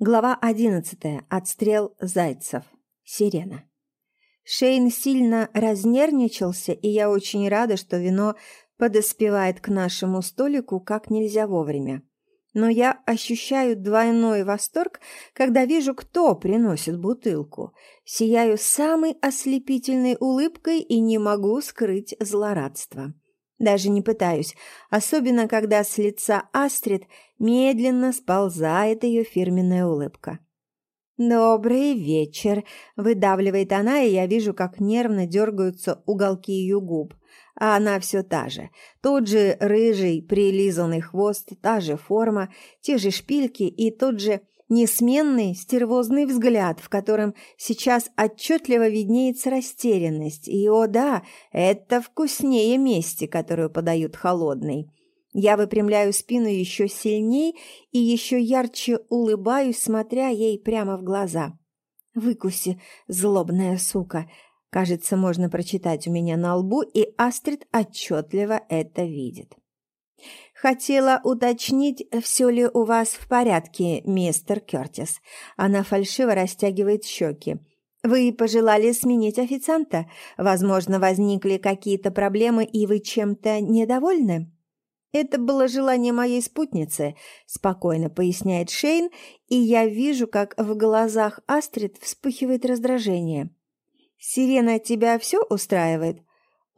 Глава одиннадцатая. Отстрел зайцев. Сирена. Шейн сильно разнервничался, и я очень рада, что вино подоспевает к нашему столику как нельзя вовремя. Но я ощущаю двойной восторг, когда вижу, кто приносит бутылку. Сияю самой ослепительной улыбкой и не могу скрыть злорадство. Даже не пытаюсь, особенно когда с лица Астрид медленно сползает ее фирменная улыбка. «Добрый вечер!» – выдавливает она, и я вижу, как нервно дергаются уголки ее губ. А она все та же. Тот же рыжий, прилизанный хвост, та же форма, те же шпильки и тот же несменный стервозный взгляд, в котором сейчас отчетливо виднеется растерянность. И, о да, это вкуснее мести, которую подают холодной. Я выпрямляю спину еще сильней и еще ярче улыбаюсь, смотря ей прямо в глаза. «Выкуси, злобная сука!» Кажется, можно прочитать у меня на лбу, и Астрид отчетливо это видит. «Хотела уточнить, все ли у вас в порядке, мистер Кертис». Она фальшиво растягивает щеки. «Вы пожелали сменить официанта? Возможно, возникли какие-то проблемы, и вы чем-то недовольны?» «Это было желание моей спутницы», – спокойно поясняет Шейн, и я вижу, как в глазах Астрид вспыхивает раздражение. «Сирена, тебя все устраивает?»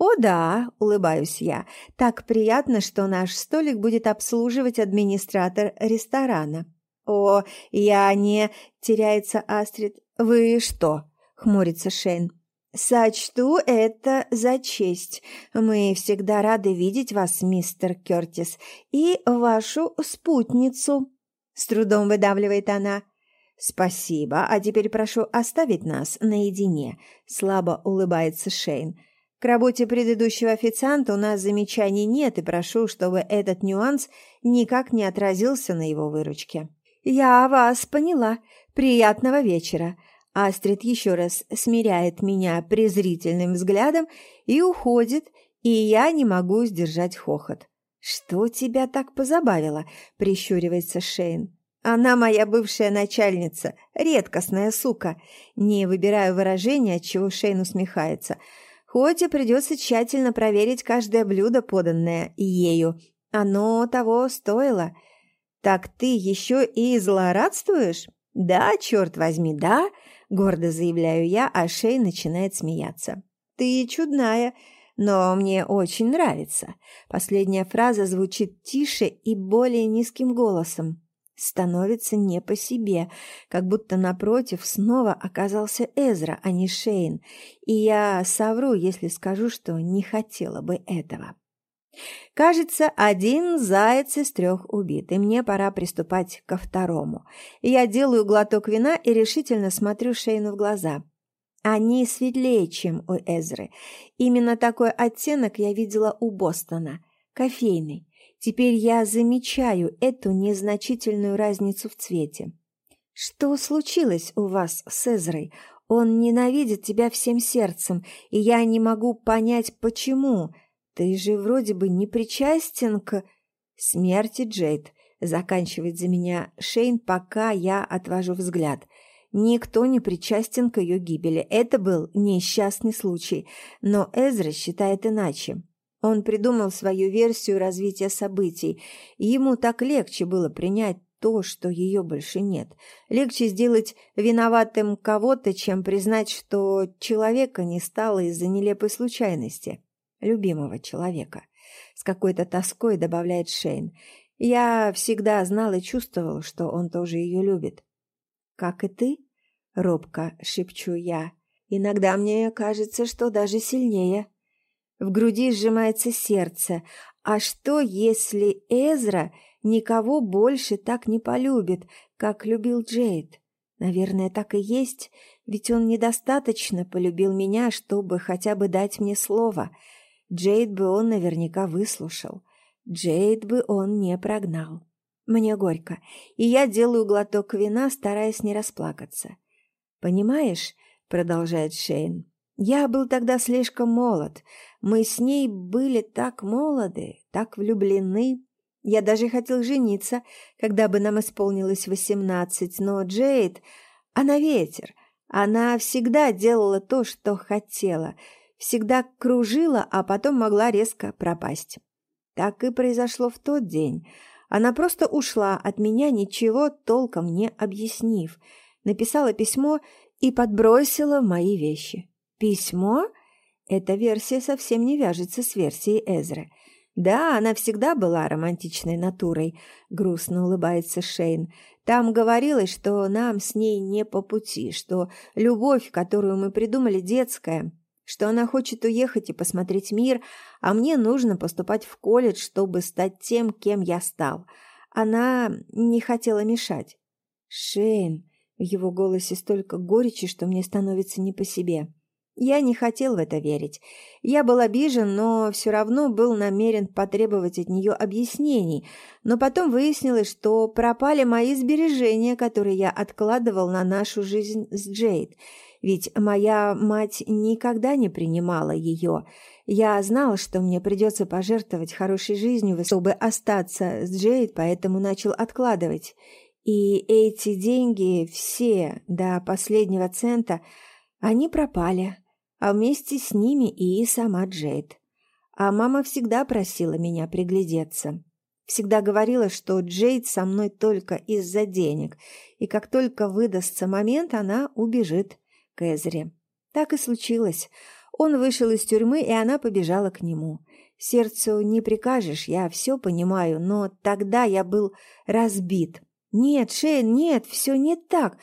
«О да», — улыбаюсь я, — «так приятно, что наш столик будет обслуживать администратор ресторана». «О, я не...» — теряется Астрид. «Вы что?» — хмурится Шейн. «Сочту это за честь. Мы всегда рады видеть вас, мистер Кертис, и вашу спутницу». С трудом выдавливает она. «Спасибо, а теперь прошу оставить нас наедине», — слабо улыбается Шейн. К работе предыдущего официанта у нас замечаний нет, и прошу, чтобы этот нюанс никак не отразился на его выручке. «Я вас поняла. Приятного вечера». Астрид еще раз смиряет меня презрительным взглядом и уходит, и я не могу сдержать хохот. «Что тебя так позабавило?» – прищуривается Шейн. «Она моя бывшая начальница, редкостная сука». Не выбираю выражения, от чего Шейн усмехается – Хоть и придется тщательно проверить каждое блюдо, поданное ею. Оно того стоило. Так ты еще и злорадствуешь? Да, черт возьми, да, гордо заявляю я, а Шей начинает смеяться. Ты чудная, но мне очень нравится. Последняя фраза звучит тише и более низким голосом становится не по себе, как будто напротив снова оказался Эзра, а не Шейн, и я совру, если скажу, что не хотела бы этого. Кажется, один заяц из трех убит, и мне пора приступать ко второму. Я делаю глоток вина и решительно смотрю Шейну в глаза. Они светлее, чем у Эзры. Именно такой оттенок я видела у Бостона, кофейный. Теперь я замечаю эту незначительную разницу в цвете. Что случилось у вас с Эзрой? Он ненавидит тебя всем сердцем, и я не могу понять, почему. Ты же вроде бы не причастен к смерти Джейд. Заканчивает за меня Шейн, пока я отвожу взгляд. Никто не причастен к ее гибели. Это был несчастный случай, но Эзра считает иначе. Он придумал свою версию развития событий, и ему так легче было принять то, что ее больше нет. Легче сделать виноватым кого-то, чем признать, что человека не стало из-за нелепой случайности. Любимого человека. С какой-то тоской добавляет Шейн. Я всегда знал и чувствовал, что он тоже ее любит. «Как и ты?» — робко шепчу я. «Иногда мне кажется, что даже сильнее». В груди сжимается сердце. А что, если Эзра никого больше так не полюбит, как любил Джейд? Наверное, так и есть, ведь он недостаточно полюбил меня, чтобы хотя бы дать мне слово. Джейд бы он наверняка выслушал. Джейд бы он не прогнал. Мне горько, и я делаю глоток вина, стараясь не расплакаться. «Понимаешь?» — продолжает Шейн. Я был тогда слишком молод. Мы с ней были так молоды, так влюблены. Я даже хотел жениться, когда бы нам исполнилось восемнадцать, но Джейд, она ветер. Она всегда делала то, что хотела, всегда кружила, а потом могла резко пропасть. Так и произошло в тот день. Она просто ушла от меня, ничего толком не объяснив. Написала письмо и подбросила мои вещи. Письмо? Эта версия совсем не вяжется с версией Эзры. Да, она всегда была романтичной натурой, грустно улыбается Шейн. Там говорилось, что нам с ней не по пути, что любовь, которую мы придумали, детская, что она хочет уехать и посмотреть мир, а мне нужно поступать в колледж, чтобы стать тем, кем я стал. Она не хотела мешать. Шейн, в его голосе столько горечи, что мне становится не по себе. Я не хотел в это верить. Я был обижен, но все равно был намерен потребовать от нее объяснений. Но потом выяснилось, что пропали мои сбережения, которые я откладывал на нашу жизнь с Джейд. Ведь моя мать никогда не принимала ее. Я знал, что мне придется пожертвовать хорошей жизнью, чтобы остаться с Джейд, поэтому начал откладывать. И эти деньги, все, до последнего цента, они пропали а вместе с ними и сама Джейд. А мама всегда просила меня приглядеться. Всегда говорила, что Джейд со мной только из-за денег, и как только выдастся момент, она убежит к Эзре. Так и случилось. Он вышел из тюрьмы, и она побежала к нему. Сердцу не прикажешь, я все понимаю, но тогда я был разбит. Нет, Шейн, нет, все не так.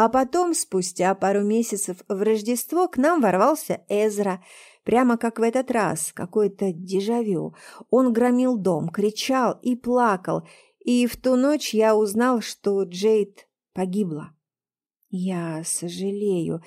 А потом, спустя пару месяцев в Рождество, к нам ворвался Эзра, прямо как в этот раз, какое-то дежавю. Он громил дом, кричал и плакал, и в ту ночь я узнал, что Джейд погибла. Я сожалею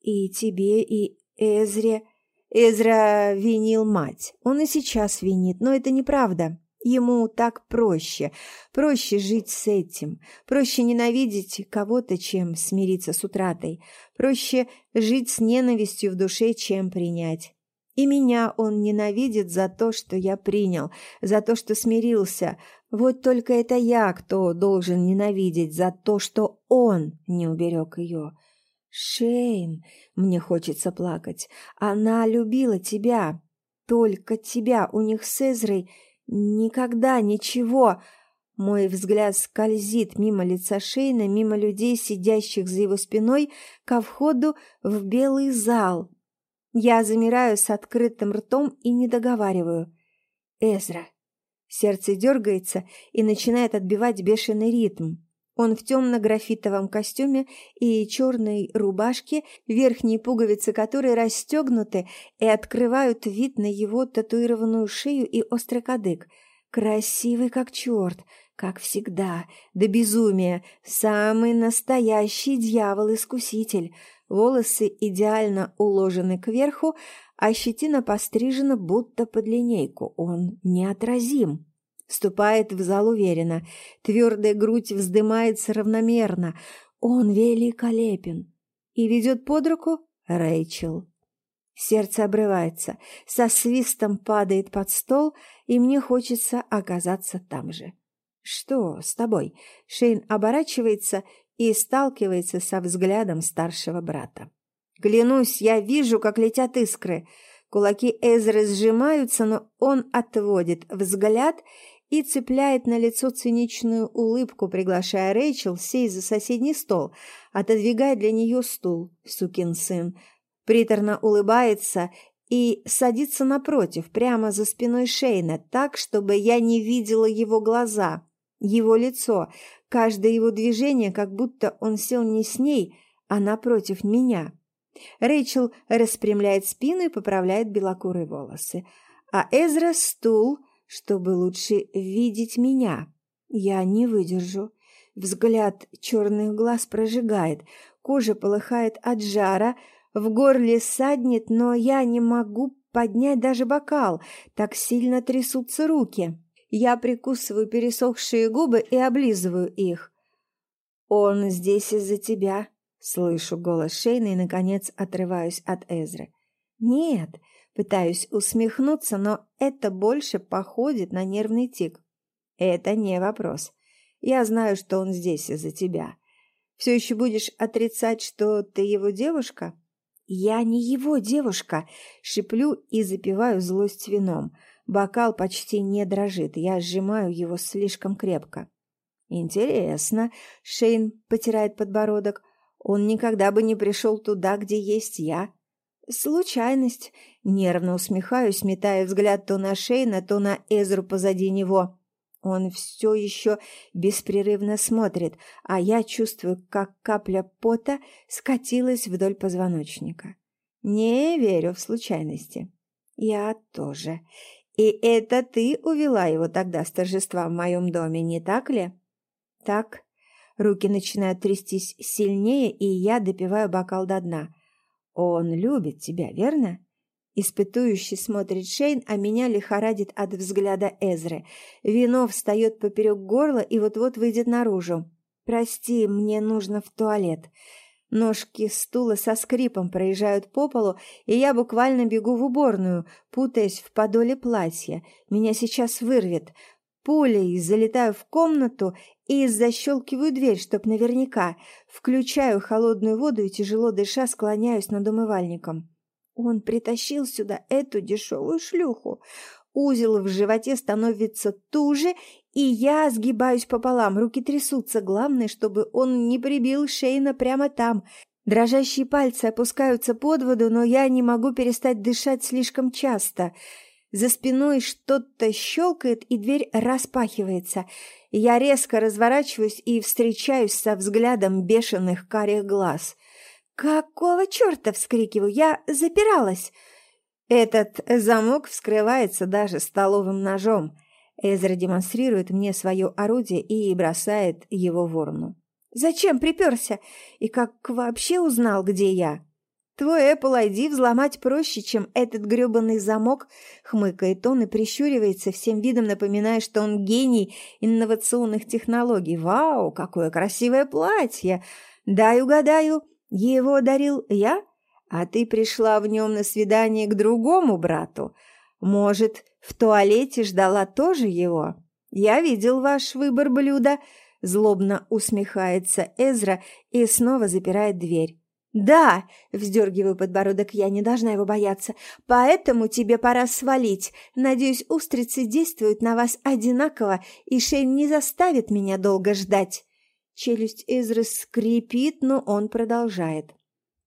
и тебе, и Эзре. Эзра винил мать. Он и сейчас винит, но это неправда. Ему так проще, проще жить с этим, проще ненавидеть кого-то, чем смириться с утратой, проще жить с ненавистью в душе, чем принять. И меня он ненавидит за то, что я принял, за то, что смирился. Вот только это я, кто должен ненавидеть за то, что он не уберег ее. Шейн, мне хочется плакать, она любила тебя, только тебя, у них с Эзрой Никогда ничего. Мой взгляд скользит мимо лица Шейна, мимо людей, сидящих за его спиной, ко входу в белый зал. Я замираю с открытым ртом и не договариваю. Эзра. Сердце дергается и начинает отбивать бешеный ритм. Он в темно-графитовом костюме и черной рубашке, верхние пуговицы которой расстегнуты и открывают вид на его татуированную шею и острый кадык. Красивый как черт, как всегда, до безумия, самый настоящий дьявол-искуситель. Волосы идеально уложены кверху, а щетина пострижена будто под линейку. Он неотразим. Ступает в зал уверенно, твердая грудь вздымается равномерно. Он великолепен. И ведет под руку Рэйчел. Сердце обрывается, со свистом падает под стол, и мне хочется оказаться там же. «Что с тобой?» Шейн оборачивается и сталкивается со взглядом старшего брата. «Клянусь, я вижу, как летят искры». Кулаки Эзры сжимаются, но он отводит взгляд и цепляет на лицо циничную улыбку, приглашая Рэйчел сесть за соседний стол, отодвигая для нее стул, сукин сын. Приторно улыбается и садится напротив, прямо за спиной Шейна, так, чтобы я не видела его глаза, его лицо, каждое его движение, как будто он сел не с ней, а напротив меня. Рэйчел распрямляет спину и поправляет белокурые волосы. А Эзра стул – чтобы лучше видеть меня. Я не выдержу. Взгляд черных глаз прожигает, кожа полыхает от жара, в горле саднет, но я не могу поднять даже бокал, так сильно трясутся руки. Я прикусываю пересохшие губы и облизываю их. «Он здесь из-за тебя», — слышу голос Шейна и, наконец, отрываюсь от Эзры. «Нет, Пытаюсь усмехнуться, но это больше походит на нервный тик. Это не вопрос. Я знаю, что он здесь из-за тебя. Все еще будешь отрицать, что ты его девушка? Я не его девушка, шиплю и запиваю злость вином. Бокал почти не дрожит, я сжимаю его слишком крепко. Интересно, Шейн потирает подбородок. Он никогда бы не пришел туда, где есть я. Случайность. Нервно усмехаюсь, метая взгляд то на Шейна, то на Эзру позади него. Он все еще беспрерывно смотрит, а я чувствую, как капля пота скатилась вдоль позвоночника. Не верю в случайности. Я тоже. И это ты увела его тогда с торжества в моем доме, не так ли? Так. Руки начинают трястись сильнее, и я допиваю бокал до дна. Он любит тебя, верно? Испытующий смотрит Шейн, а меня лихорадит от взгляда Эзры. Вино встает поперек горла и вот-вот выйдет наружу. «Прости, мне нужно в туалет». Ножки стула со скрипом проезжают по полу, и я буквально бегу в уборную, путаясь в подоле платья. Меня сейчас вырвет. Пулей залетаю в комнату и защелкиваю дверь, чтоб наверняка. Включаю холодную воду и, тяжело дыша, склоняюсь над умывальником. Он притащил сюда эту дешевую шлюху. Узел в животе становится туже, и я сгибаюсь пополам, руки трясутся. Главное, чтобы он не прибил Шейна прямо там. Дрожащие пальцы опускаются под воду, но я не могу перестать дышать слишком часто. За спиной что-то щелкает, и дверь распахивается. Я резко разворачиваюсь и встречаюсь со взглядом бешеных карих глаз. «Какого черта?» — вскрикиваю. «Я запиралась!» Этот замок вскрывается даже столовым ножом. Эзра демонстрирует мне свое орудие и бросает его в урну. «Зачем приперся? И как вообще узнал, где я?» «Твой Apple ID взломать проще, чем этот грёбаный замок», — хмыкает он и прищуривается, всем видом напоминая, что он гений инновационных технологий. «Вау, какое красивое платье! Дай угадаю, его дарил я, а ты пришла в нем на свидание к другому брату. Может, в туалете ждала тоже его? Я видел ваш выбор блюда». Злобно усмехается Эзра и снова запирает дверь. «Да!» – вздергиваю подбородок, я не должна его бояться. «Поэтому тебе пора свалить. Надеюсь, устрицы действуют на вас одинаково, и Шейн не заставит меня долго ждать». Челюсть Эзры скрипит, но он продолжает.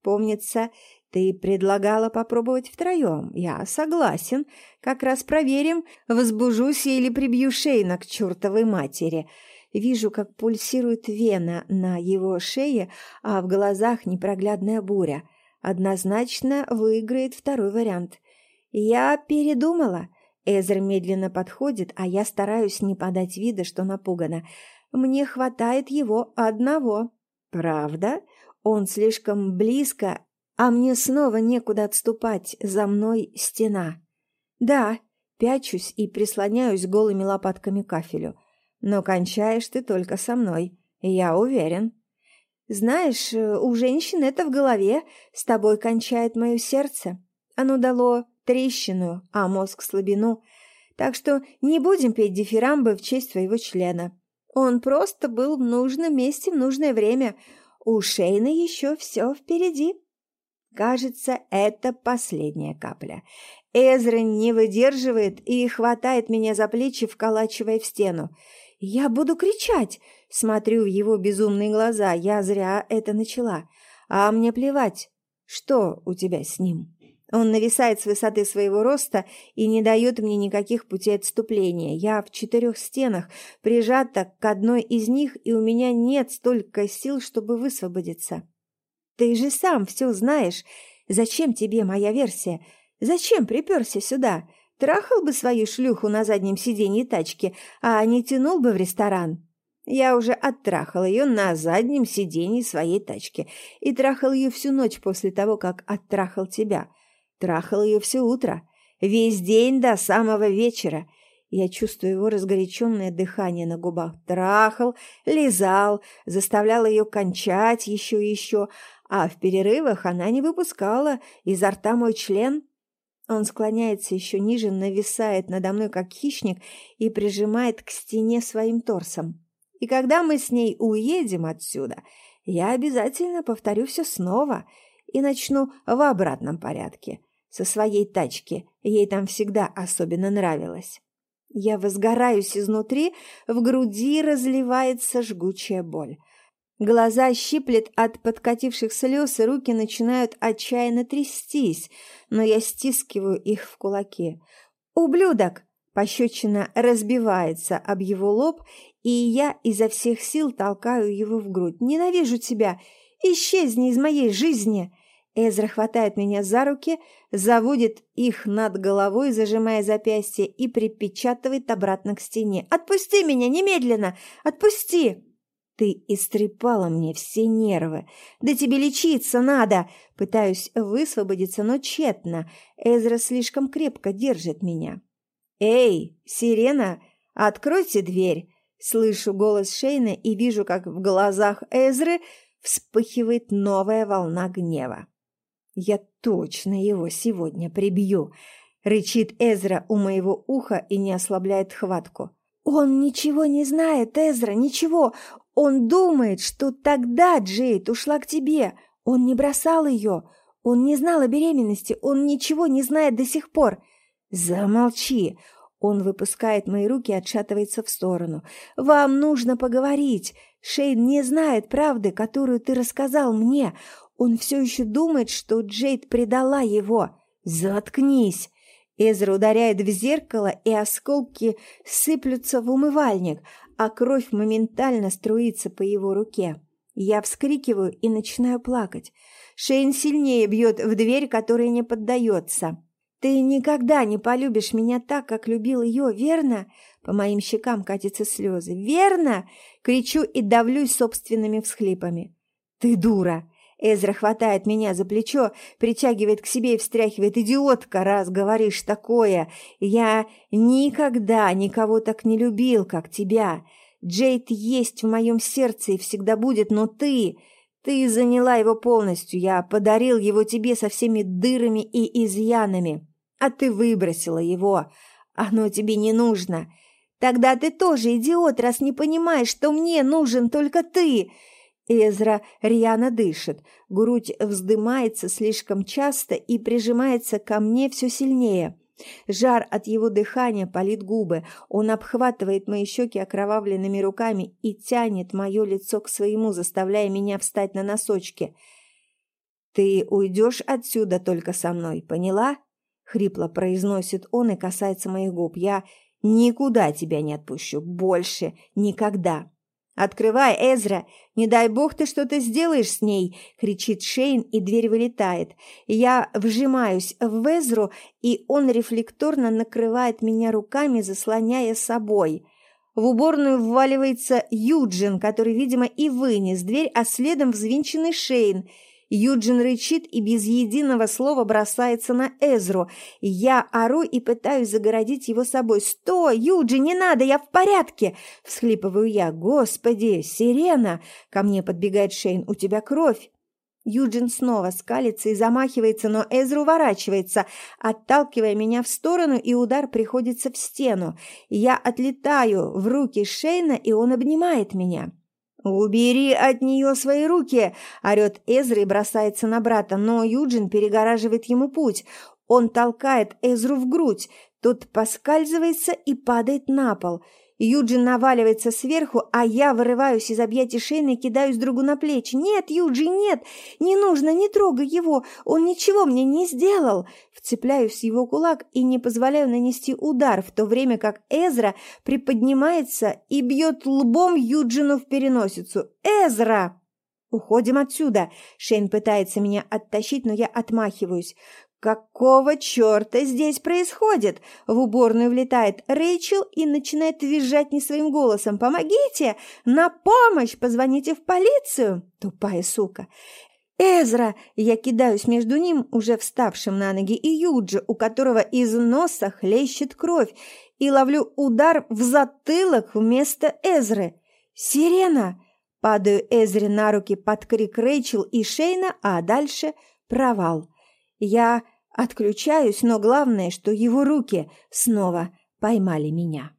«Помнится, ты предлагала попробовать втроем. Я согласен. Как раз проверим, возбужусь я или прибью Шейна к чертовой матери». Вижу, как пульсирует вена на его шее, а в глазах непроглядная буря. Однозначно выиграет второй вариант. Я передумала. Эзер медленно подходит, а я стараюсь не подать вида, что напугана. Мне хватает его одного. Правда? Он слишком близко, а мне снова некуда отступать. За мной стена. Да, пячусь и прислоняюсь голыми лопатками к кафелю но кончаешь ты только со мной, я уверен. Знаешь, у женщин это в голове, с тобой кончает мое сердце. Оно дало трещину, а мозг слабину. Так что не будем петь дифирамбы в честь твоего члена. Он просто был в нужном месте в нужное время. У Шейна еще все впереди. Кажется, это последняя капля. Эзра не выдерживает и хватает меня за плечи, вколачивая в стену. Я буду кричать. Смотрю в его безумные глаза. Я зря это начала. А мне плевать, что у тебя с ним. Он нависает с высоты своего роста и не дает мне никаких путей отступления. Я в четырех стенах, прижата к одной из них, и у меня нет столько сил, чтобы высвободиться. Ты же сам все знаешь. Зачем тебе моя версия? Зачем приперся сюда? Трахал бы свою шлюху на заднем сиденье тачки, а не тянул бы в ресторан. Я уже оттрахал ее на заднем сиденье своей тачки и трахал ее всю ночь после того, как оттрахал тебя. Трахал ее все утро, весь день до самого вечера. Я чувствую его разгоряченное дыхание на губах. Трахал, лизал, заставлял ее кончать еще и еще, а в перерывах она не выпускала изо рта мой член. Он склоняется еще ниже, нависает надо мной, как хищник, и прижимает к стене своим торсом. И когда мы с ней уедем отсюда, я обязательно повторю все снова и начну в обратном порядке, со своей тачки. Ей там всегда особенно нравилось. Я возгораюсь изнутри, в груди разливается жгучая боль. Глаза щиплет от подкативших слез, и руки начинают отчаянно трястись, но я стискиваю их в кулаки. «Ублюдок!» Пощечина разбивается об его лоб, и я изо всех сил толкаю его в грудь. «Ненавижу тебя! Исчезни из моей жизни!» Эзра хватает меня за руки, заводит их над головой, зажимая запястье, и припечатывает обратно к стене. «Отпусти меня немедленно! Отпусти!» Ты истрепала мне все нервы. Да тебе лечиться надо. Пытаюсь высвободиться, но тщетно. Эзра слишком крепко держит меня. Эй, сирена, откройте дверь. Слышу голос Шейна и вижу, как в глазах Эзры вспыхивает новая волна гнева. Я точно его сегодня прибью. Рычит Эзра у моего уха и не ослабляет хватку. «Он ничего не знает, Эзра, ничего. Он думает, что тогда Джейд ушла к тебе. Он не бросал ее. Он не знал о беременности. Он ничего не знает до сих пор. Замолчи. Он выпускает мои руки и отшатывается в сторону. Вам нужно поговорить. Шейн не знает правды, которую ты рассказал мне. Он все еще думает, что Джейд предала его. Заткнись. Эзра ударяет в зеркало, и осколки сыплются в умывальник, а кровь моментально струится по его руке. Я вскрикиваю и начинаю плакать. Шейн сильнее бьет в дверь, которая не поддается. «Ты никогда не полюбишь меня так, как любил ее, верно?» По моим щекам катятся слезы. «Верно?» Кричу и давлюсь собственными всхлипами. «Ты дура!» Эзра хватает меня за плечо, притягивает к себе и встряхивает. «Идиотка, раз говоришь такое! Я никогда никого так не любил, как тебя! Джейд есть в моем сердце и всегда будет, но ты... Ты заняла его полностью, я подарил его тебе со всеми дырами и изъянами, а ты выбросила его. Оно тебе не нужно. Тогда ты тоже идиот, раз не понимаешь, что мне нужен только ты!» Эзра рьяно дышит, грудь вздымается слишком часто и прижимается ко мне все сильнее. Жар от его дыхания палит губы, он обхватывает мои щеки окровавленными руками и тянет мое лицо к своему, заставляя меня встать на носочки. «Ты уйдешь отсюда только со мной, поняла?» — хрипло произносит он и касается моих губ. «Я никуда тебя не отпущу, больше никогда!» «Открывай, Эзра! Не дай бог ты что-то сделаешь с ней!» — кричит Шейн, и дверь вылетает. Я вжимаюсь в Эзру, и он рефлекторно накрывает меня руками, заслоняя собой. В уборную вваливается Юджин, который, видимо, и вынес дверь, а следом взвинченный Шейн — Юджин рычит и без единого слова бросается на Эзру. Я ору и пытаюсь загородить его собой. «Стой, Юджин, не надо, я в порядке!» Всхлипываю я. «Господи, сирена!» Ко мне подбегает Шейн. «У тебя кровь!» Юджин снова скалится и замахивается, но Эзра уворачивается, отталкивая меня в сторону, и удар приходится в стену. Я отлетаю в руки Шейна, и он обнимает меня. «Убери от нее свои руки!» – орет Эзра и бросается на брата, но Юджин перегораживает ему путь. Он толкает Эзру в грудь, тот поскальзывается и падает на пол – Юджин наваливается сверху, а я вырываюсь из объятий Шейна и кидаюсь другу на плечи. «Нет, Юджин, нет! Не нужно, не трогай его! Он ничего мне не сделал!» Вцепляюсь в его кулак и не позволяю нанести удар, в то время как Эзра приподнимается и бьет лбом Юджину в переносицу. «Эзра!» «Уходим отсюда!» Шейн пытается меня оттащить, но я отмахиваюсь. «Какого черта здесь происходит?» В уборную влетает Рэйчел и начинает визжать не своим голосом. «Помогите! На помощь! Позвоните в полицию!» Тупая сука. «Эзра!» Я кидаюсь между ним, уже вставшим на ноги, и Юджи, у которого из носа хлещет кровь, и ловлю удар в затылок вместо Эзры. «Сирена!» Падаю Эзре на руки под крик Рэйчел и Шейна, а дальше провал. Я Отключаюсь, но главное, что его руки снова поймали меня.